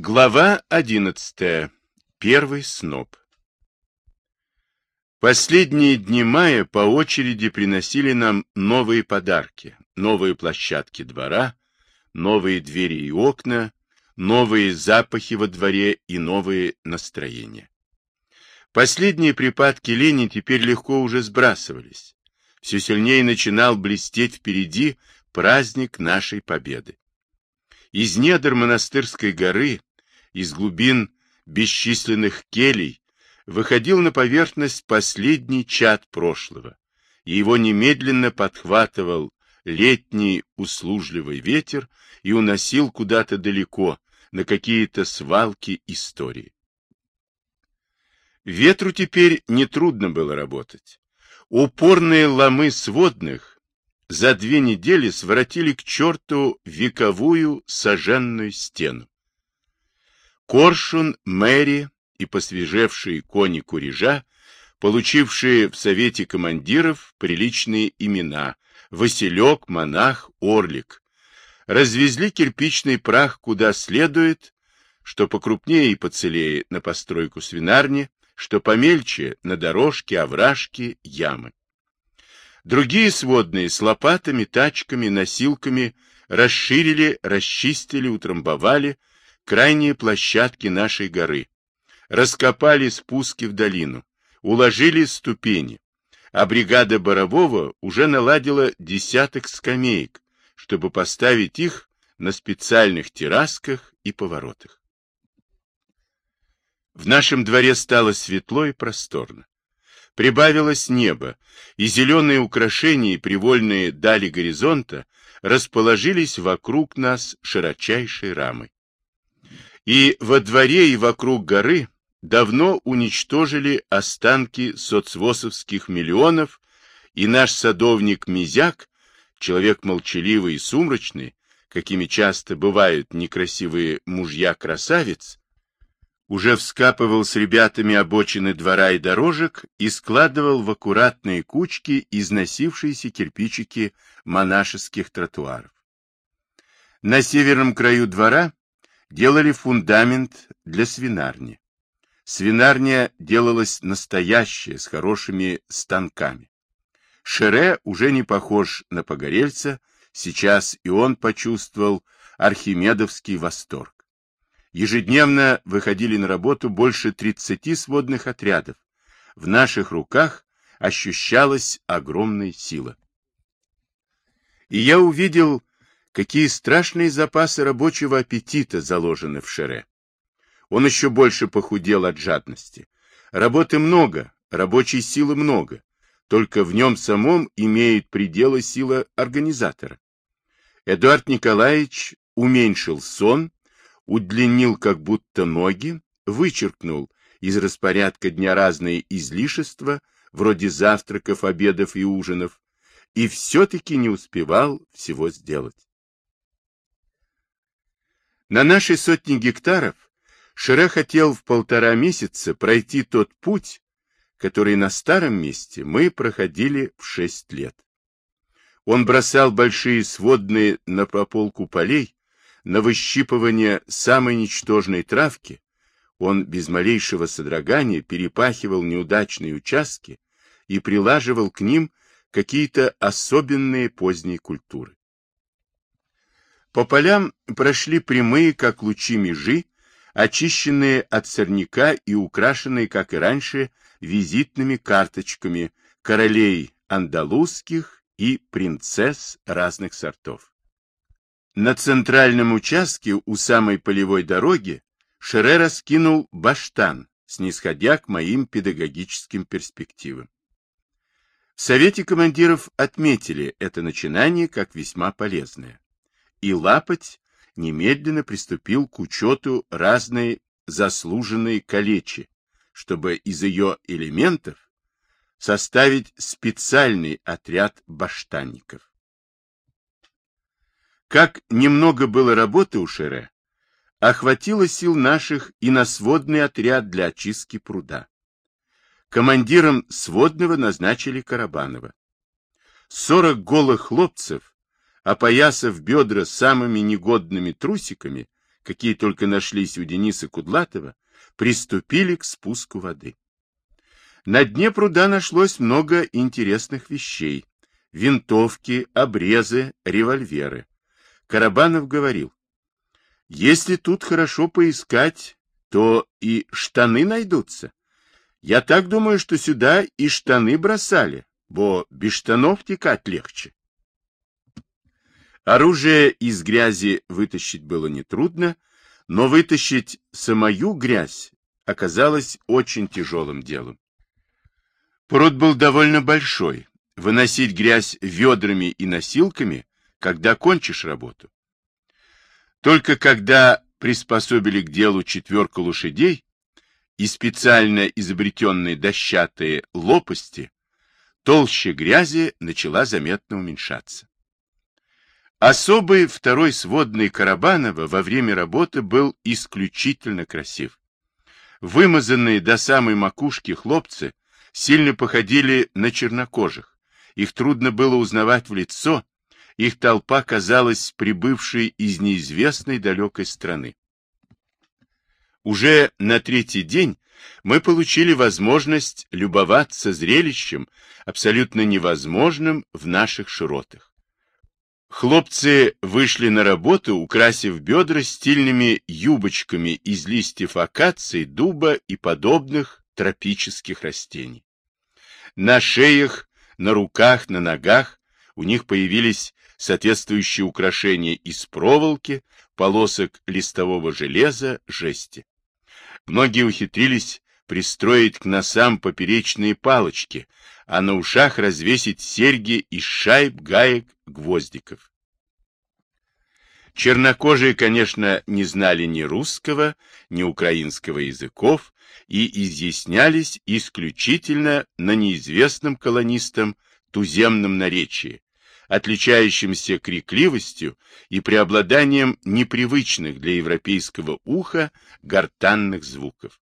Глава одиннадцатая. Первый сноп. Последние дни мая по очереди приносили нам новые подарки, новые площадки двора, новые двери и окна, новые запахи во дворе и новые настроения. Последние припадки лени теперь легко уже сбрасывались. Все сильнее начинал блестеть впереди праздник нашей победы. Из недр монастырской горы из глубин бесчисленных келей выходил на поверхность последний чад прошлого, и его немедленно подхватывал летний услужливый ветер и уносил куда-то далеко, на какие-то свалки истории. Ветру теперь нетрудно было работать. Упорные ломы сводных за две недели своротили к черту вековую соженную стену. Коршун, Мэри и посвежевшие кони Курежа, получившие в Совете командиров приличные имена Василек, Монах, Орлик, развезли кирпичный прах куда следует, что покрупнее и поцелее на постройку свинарни, что помельче на дорожки, овражки, ямы. Другие сводные с лопатами, тачками, носилками расширили, расчистили, утрамбовали, крайние площадки нашей горы, раскопали спуски в долину, уложили ступени, а бригада Борового уже наладила десяток скамеек, чтобы поставить их на специальных террасках и поворотах. В нашем дворе стало светло и просторно. Прибавилось небо, и зеленые украшения и привольные дали горизонта расположились вокруг нас широчайшей рамой. И во дворе, и вокруг горы давно уничтожили останки соцвосовских миллионов, и наш садовник Мизяк, человек молчаливый и сумрачный, какими часто бывают некрасивые мужья-красавиц, уже вскапывал с ребятами обочины двора и дорожек и складывал в аккуратные кучки износившиеся кирпичики монашеских тротуаров. На северном краю двора делали фундамент для свинарни. Свинарня делалась настоящая, с хорошими станками. Шере уже не похож на погорельца, сейчас и он почувствовал архимедовский восторг. Ежедневно выходили на работу больше 30 сводных отрядов. В наших руках ощущалась огромная сила. И я увидел какие страшные запасы рабочего аппетита заложены в Шере. Он еще больше похудел от жадности. Работы много, рабочей силы много, только в нем самом имеет пределы сила организатора. Эдуард Николаевич уменьшил сон, удлинил как будто ноги, вычеркнул из распорядка дня разные излишества, вроде завтраков, обедов и ужинов, и все-таки не успевал всего сделать. На наши сотни гектаров Шире хотел в полтора месяца пройти тот путь, который на старом месте мы проходили в шесть лет. Он бросал большие сводные на прополку полей, на выщипывание самой ничтожной травки, он без малейшего содрогания перепахивал неудачные участки и прилаживал к ним какие-то особенные поздние культуры. По полям прошли прямые, как лучи межи, очищенные от сорняка и украшенные, как и раньше, визитными карточками королей андалузских и принцесс разных сортов. На центральном участке у самой полевой дороги Шере раскинул баштан, снисходя к моим педагогическим перспективам. В Совете командиров отметили это начинание как весьма полезное и Лапоть немедленно приступил к учету разной заслуженной калечи, чтобы из ее элементов составить специальный отряд баштанников. Как немного было работы у Шере, охватило сил наших и на сводный отряд для очистки пруда. Командиром сводного назначили Карабанова. Сорок голых хлопцев опоясав бедра самыми негодными трусиками, какие только нашлись у Дениса Кудлатова, приступили к спуску воды. На дне пруда нашлось много интересных вещей. Винтовки, обрезы, револьверы. Карабанов говорил, если тут хорошо поискать, то и штаны найдутся. Я так думаю, что сюда и штаны бросали, бо без штанов текать легче. Оружие из грязи вытащить было нетрудно, но вытащить самую грязь оказалось очень тяжелым делом. Пруд был довольно большой. Выносить грязь ведрами и носилками, когда кончишь работу. Только когда приспособили к делу четверку лошадей и специально изобретенные дощатые лопасти, толща грязи начала заметно уменьшаться. Особый второй сводный Карабанова во время работы был исключительно красив. Вымазанные до самой макушки хлопцы сильно походили на чернокожих. Их трудно было узнавать в лицо, их толпа казалась прибывшей из неизвестной далекой страны. Уже на третий день мы получили возможность любоваться зрелищем, абсолютно невозможным в наших широтах. Хлопцы вышли на работу, украсив бедра стильными юбочками из листьев акации, дуба и подобных тропических растений. На шеях, на руках, на ногах у них появились соответствующие украшения из проволоки, полосок листового железа, жести. Многие ухитрились пристроить к носам поперечные палочки, а на ушах развесить серьги из шайб, гаек, гвоздиков. Чернокожие, конечно, не знали ни русского, ни украинского языков и изъяснялись исключительно на неизвестном колонистам туземном наречии, отличающемся крикливостью и преобладанием непривычных для европейского уха гортанных звуков.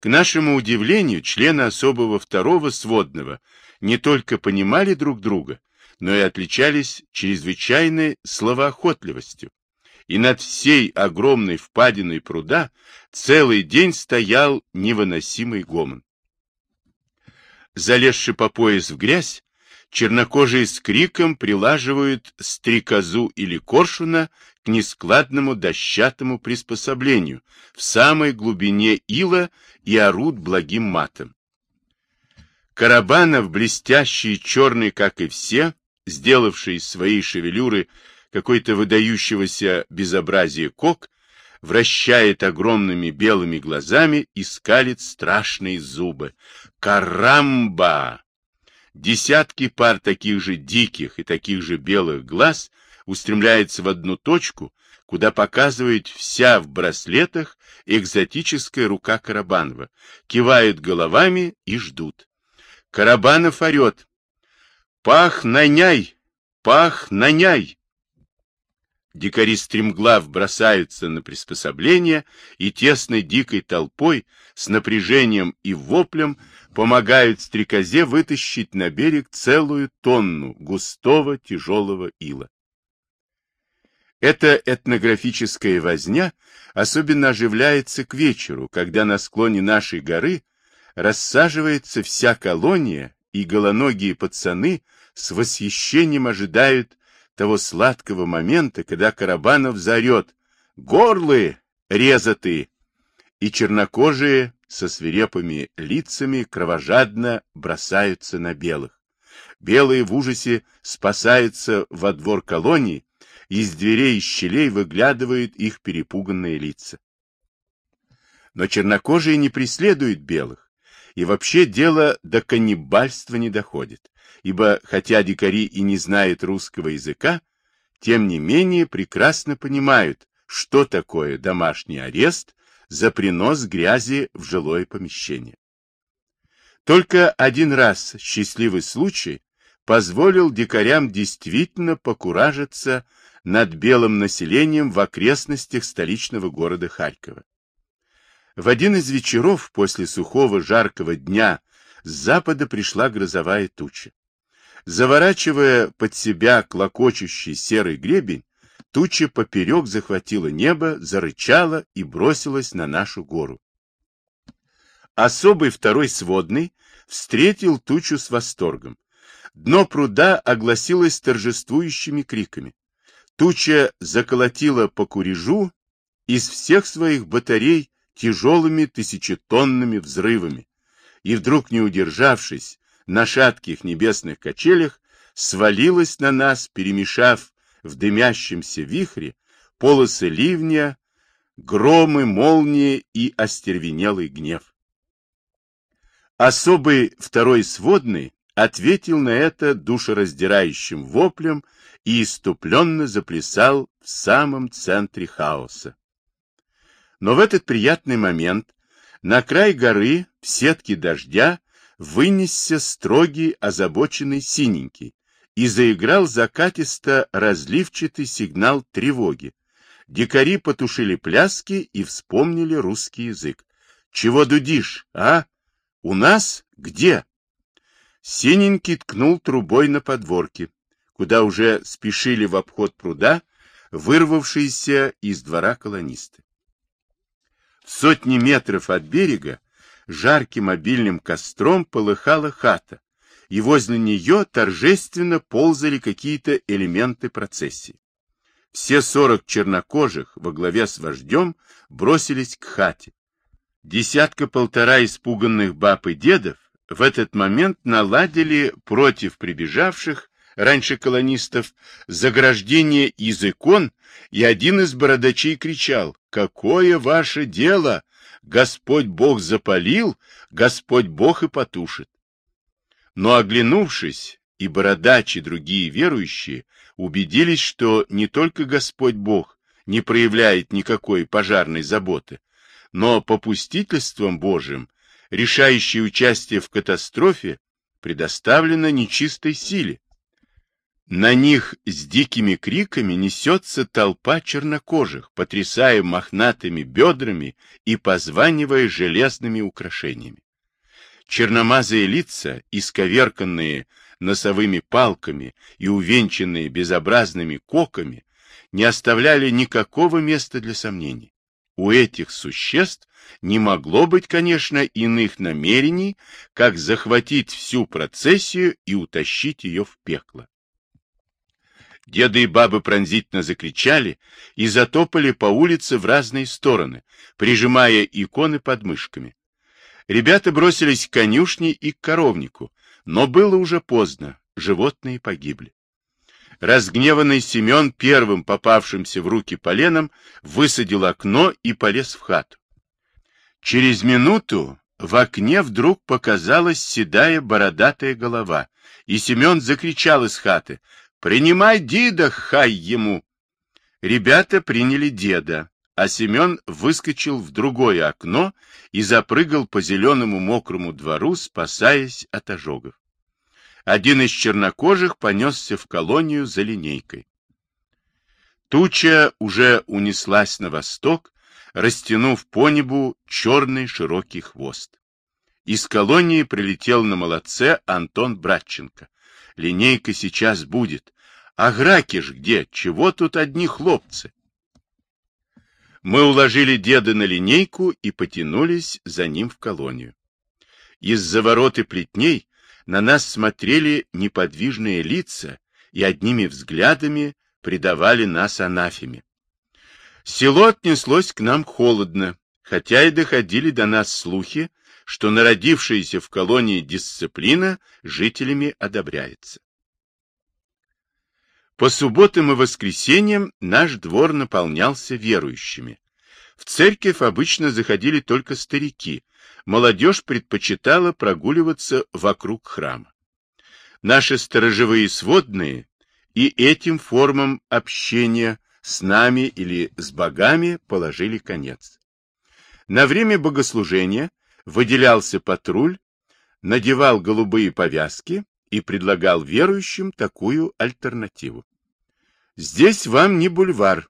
К нашему удивлению, члены особого второго сводного не только понимали друг друга, но и отличались чрезвычайной словоохотливостью. И над всей огромной впадиной пруда целый день стоял невыносимый гомон. Залезши по пояс в грязь, чернокожие с криком прилаживают стрекозу или коршуна к нескладному дощатому приспособлению в самой глубине ила и орут благим матом. Карабанов, блестящий черный, как и все, сделавший из своей шевелюры какой-то выдающегося безобразия кок, вращает огромными белыми глазами и скалит страшные зубы. Карамба! Десятки пар таких же диких и таких же белых глаз устремляется в одну точку, куда показывает вся в браслетах экзотическая рука Карабанова, кивают головами и ждут. Карабанов орет. «Пах, наняй! Пах, наняй!» Дикари стремглав бросаются на приспособление и тесной дикой толпой с напряжением и воплем помогают стрекозе вытащить на берег целую тонну густого тяжелого ила. Эта этнографическая возня особенно оживляется к вечеру, когда на склоне нашей горы рассаживается вся колония, и голоногие пацаны с восхищением ожидают того сладкого момента, когда Карабанов заорет «Горлы! Резаты!» и чернокожие со свирепыми лицами кровожадно бросаются на белых. Белые в ужасе спасаются во двор колонии, из дверей и щелей выглядывают их перепуганные лица. Но чернокожие не преследуют белых, и вообще дело до каннибальства не доходит ибо хотя дикари и не знают русского языка, тем не менее прекрасно понимают, что такое домашний арест за принос грязи в жилое помещение. Только один раз счастливый случай позволил дикарям действительно покуражиться над белым населением в окрестностях столичного города Харькова. В один из вечеров после сухого жаркого дня с запада пришла грозовая туча. Заворачивая под себя клокочущий серый гребень, туча поперек захватила небо, зарычала и бросилась на нашу гору. Особый второй сводный встретил тучу с восторгом. Дно пруда огласилось торжествующими криками. Туча заколотила по курежу из всех своих батарей тяжелыми тысячетонными взрывами, и вдруг, не удержавшись, на шатких небесных качелях свалилась на нас, перемешав в дымящемся вихре полосы ливня, громы, молнии и остервенелый гнев. Особый второй сводный ответил на это душераздирающим воплем и иступленно заплясал в самом центре хаоса. Но в этот приятный момент на край горы в сетке дождя вынесся строгий озабоченный синенький и заиграл закатисто разливчатый сигнал тревоги. Дикари потушили пляски и вспомнили русский язык. «Чего дудишь, а? У нас? Где?» Синенький ткнул трубой на подворке, куда уже спешили в обход пруда вырвавшиеся из двора колонисты. Сотни метров от берега жарким обильным костром полыхала хата, и возле нее торжественно ползали какие-то элементы процессии. Все сорок чернокожих во главе с вождем бросились к хате. Десятка-полтора испуганных баб и дедов в этот момент наладили против прибежавших раньше колонистов заграждение из икон, и один из бородачей кричал «Какое ваше дело? Господь Бог запалил, Господь Бог и потушит». Но оглянувшись, и бородач, и другие верующие убедились, что не только Господь Бог не проявляет никакой пожарной заботы, но попустительством Божьим решающее участие в катастрофе предоставлено нечистой силе. На них с дикими криками несется толпа чернокожих, потрясая мохнатыми бедрами и позванивая железными украшениями. Черномазые лица, исковерканные носовыми палками и увенчанные безобразными коками, не оставляли никакого места для сомнений. У этих существ не могло быть, конечно, иных намерений, как захватить всю процессию и утащить ее в пекло. Деды и бабы пронзительно закричали и затопали по улице в разные стороны, прижимая иконы под мышками. Ребята бросились к конюшне и к коровнику, но было уже поздно, животные погибли. Разгневанный Семен первым попавшимся в руки поленом высадил окно и полез в хату. Через минуту в окне вдруг показалась седая бородатая голова, и Семен закричал из хаты «Принимай деда, хай ему!» Ребята приняли деда, а Семен выскочил в другое окно и запрыгал по зеленому мокрому двору, спасаясь от ожогов. Один из чернокожих понесся в колонию за линейкой. Туча уже унеслась на восток, растянув по небу черный широкий хвост. Из колонии прилетел на молодце Антон Братченко. Линейка сейчас будет. А граки ж где? Чего тут одни хлопцы? Мы уложили деда на линейку и потянулись за ним в колонию. Из-за ворот и плетней на нас смотрели неподвижные лица и одними взглядами предавали нас анафеме. Село отнеслось к нам холодно, хотя и доходили до нас слухи, что народившаяся в колонии дисциплина жителями одобряется. По субботам и воскресеньям наш двор наполнялся верующими. В церковь обычно заходили только старики, молодежь предпочитала прогуливаться вокруг храма. Наши сторожевые сводные и этим формам общения с нами или с богами положили конец. На время богослужения выделялся патруль, надевал голубые повязки и предлагал верующим такую альтернативу. Здесь вам не бульвар.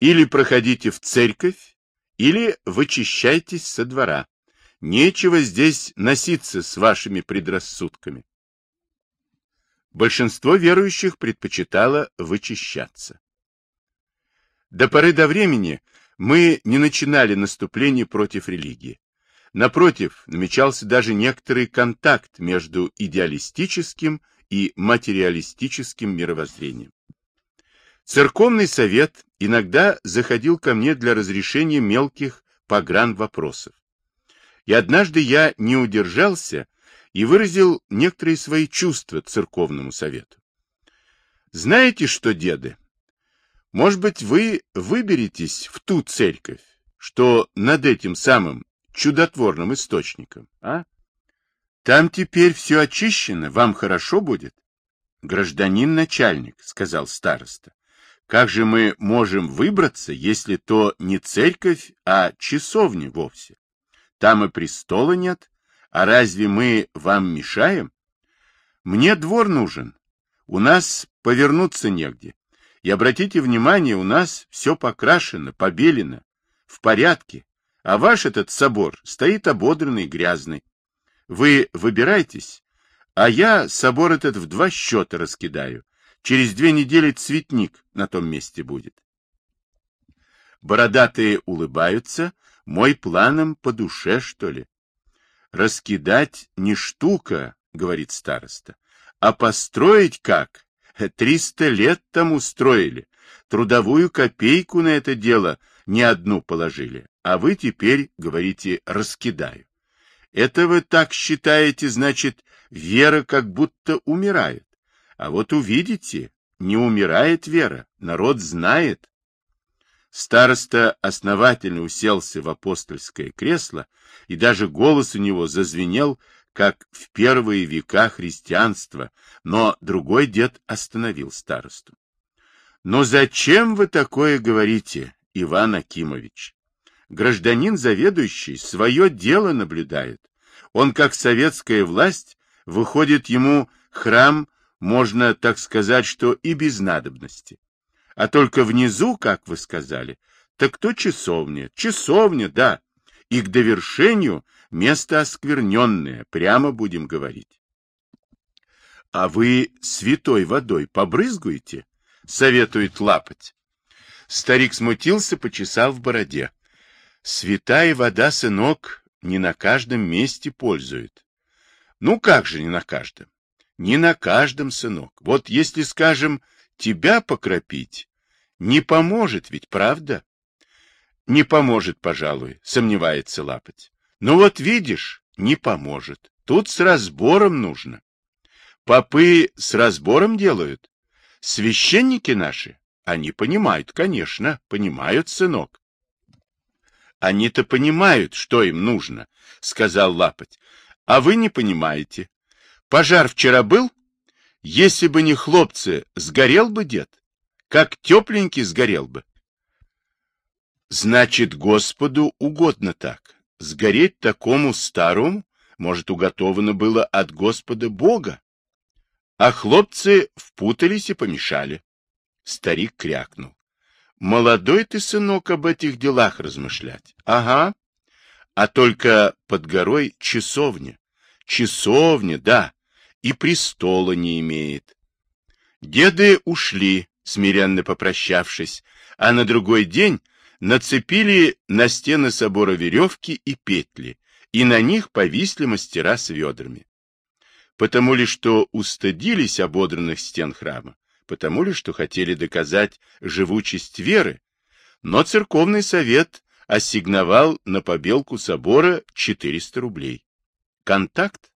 Или проходите в церковь, или вычищайтесь со двора. Нечего здесь носиться с вашими предрассудками. Большинство верующих предпочитало вычищаться. До поры до времени мы не начинали наступление против религии. Напротив, намечался даже некоторый контакт между идеалистическим и материалистическим мировоззрением. Церковный совет иногда заходил ко мне для разрешения мелких погран вопросов. И однажды я не удержался и выразил некоторые свои чувства церковному совету. Знаете что, деды, может быть, вы выберетесь в ту церковь, что над этим самым чудотворным источником, а? Там теперь все очищено, вам хорошо будет? Гражданин начальник, сказал староста. Как же мы можем выбраться, если то не церковь, а часовня вовсе? Там и престола нет, а разве мы вам мешаем? Мне двор нужен, у нас повернуться негде. И обратите внимание, у нас все покрашено, побелено, в порядке, а ваш этот собор стоит ободранный, грязный. Вы выбирайтесь, а я собор этот в два счета раскидаю. Через две недели цветник на том месте будет. Бородатые улыбаются, мой планом по душе, что ли? Раскидать не штука, говорит староста, а построить как? Триста лет тому строили. Трудовую копейку на это дело не одну положили. А вы теперь говорите «раскидаю». Это вы так считаете, значит, вера как будто умирает. А вот увидите, не умирает вера, народ знает. Староста основательно уселся в апостольское кресло, и даже голос у него зазвенел, как в первые века христианства, но другой дед остановил старосту. Но зачем вы такое говорите, Иван Акимович? Гражданин заведующий свое дело наблюдает. Он, как советская власть, выходит ему храм можно так сказать, что и без надобности. А только внизу, как вы сказали, так то часовня, часовня, да, и к довершению место оскверненное, прямо будем говорить. А вы святой водой побрызгуете? Советует лапать. Старик смутился, почесал в бороде. Святая вода, сынок, не на каждом месте пользует. Ну как же не на каждом? Не на каждом, сынок. Вот если, скажем, тебя покропить, не поможет ведь, правда? Не поможет, пожалуй, сомневается лапоть. Ну вот видишь, не поможет. Тут с разбором нужно. Попы с разбором делают. Священники наши, они понимают, конечно, понимают, сынок. Они-то понимают, что им нужно, сказал Лапоть. А вы не понимаете. Пожар вчера был? Если бы не хлопцы, сгорел бы дед. Как тепленький сгорел бы. Значит, Господу угодно так. Сгореть такому старому, может, уготовано было от Господа Бога. А хлопцы впутались и помешали. Старик крякнул. Молодой ты, сынок, об этих делах размышлять. Ага. А только под горой часовня. Часовня, да и престола не имеет. Деды ушли, смиренно попрощавшись, а на другой день нацепили на стены собора веревки и петли, и на них повисли мастера с ведрами. Потому ли, что устыдились ободранных стен храма, потому ли, что хотели доказать живучесть веры, но церковный совет ассигновал на побелку собора 400 рублей. Контакт?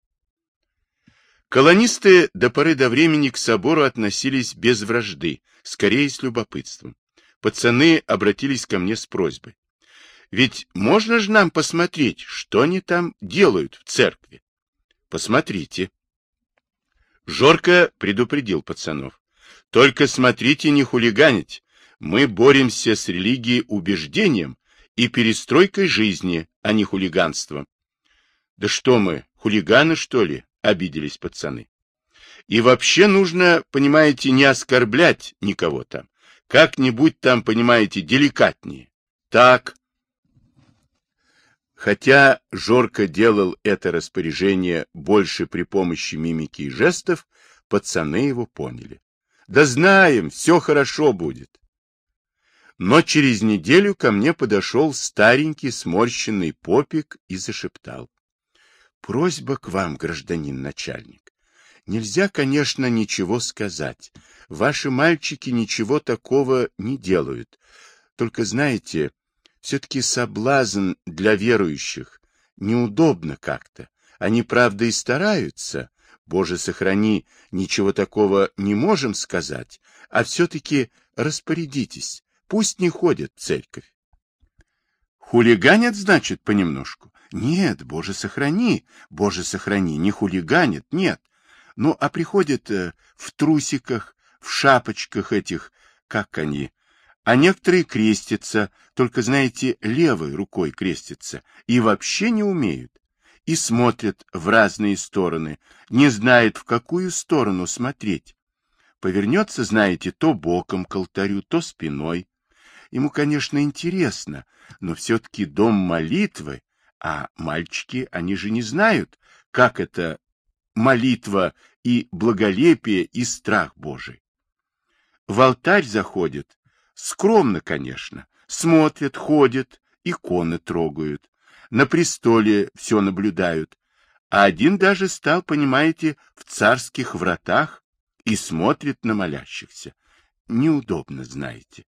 Колонисты до поры до времени к собору относились без вражды, скорее с любопытством. Пацаны обратились ко мне с просьбой. Ведь можно же нам посмотреть, что они там делают в церкви? Посмотрите. Жорко предупредил пацанов. Только смотрите, не хулиганить. Мы боремся с религией убеждением и перестройкой жизни, а не хулиганством. Да что мы, хулиганы, что ли? — обиделись пацаны. И вообще нужно, понимаете, не оскорблять никого там. Как-нибудь там, понимаете, деликатнее. Так. Хотя Жорко делал это распоряжение больше при помощи мимики и жестов, пацаны его поняли. Да знаем, все хорошо будет. Но через неделю ко мне подошел старенький сморщенный попик и зашептал. Просьба к вам, гражданин начальник. Нельзя, конечно, ничего сказать. Ваши мальчики ничего такого не делают. Только, знаете, все-таки соблазн для верующих. Неудобно как-то. Они, правда, и стараются. Боже, сохрани, ничего такого не можем сказать. А все-таки распорядитесь. Пусть не ходят в церковь. Хулиганят, значит, понемножку? Нет, Боже, сохрани, Боже, сохрани, не хулиганят, нет. Ну, а приходят э, в трусиках, в шапочках этих, как они, а некоторые крестятся, только, знаете, левой рукой крестятся, и вообще не умеют, и смотрят в разные стороны, не знают, в какую сторону смотреть. Повернется, знаете, то боком к алтарю, то спиной. Ему, конечно, интересно, но все-таки дом молитвы, а мальчики, они же не знают, как это молитва и благолепие и страх Божий. В алтарь заходят, скромно, конечно, смотрят, ходят, иконы трогают, на престоле все наблюдают, а один даже стал, понимаете, в царских вратах и смотрит на молящихся. Неудобно, знаете.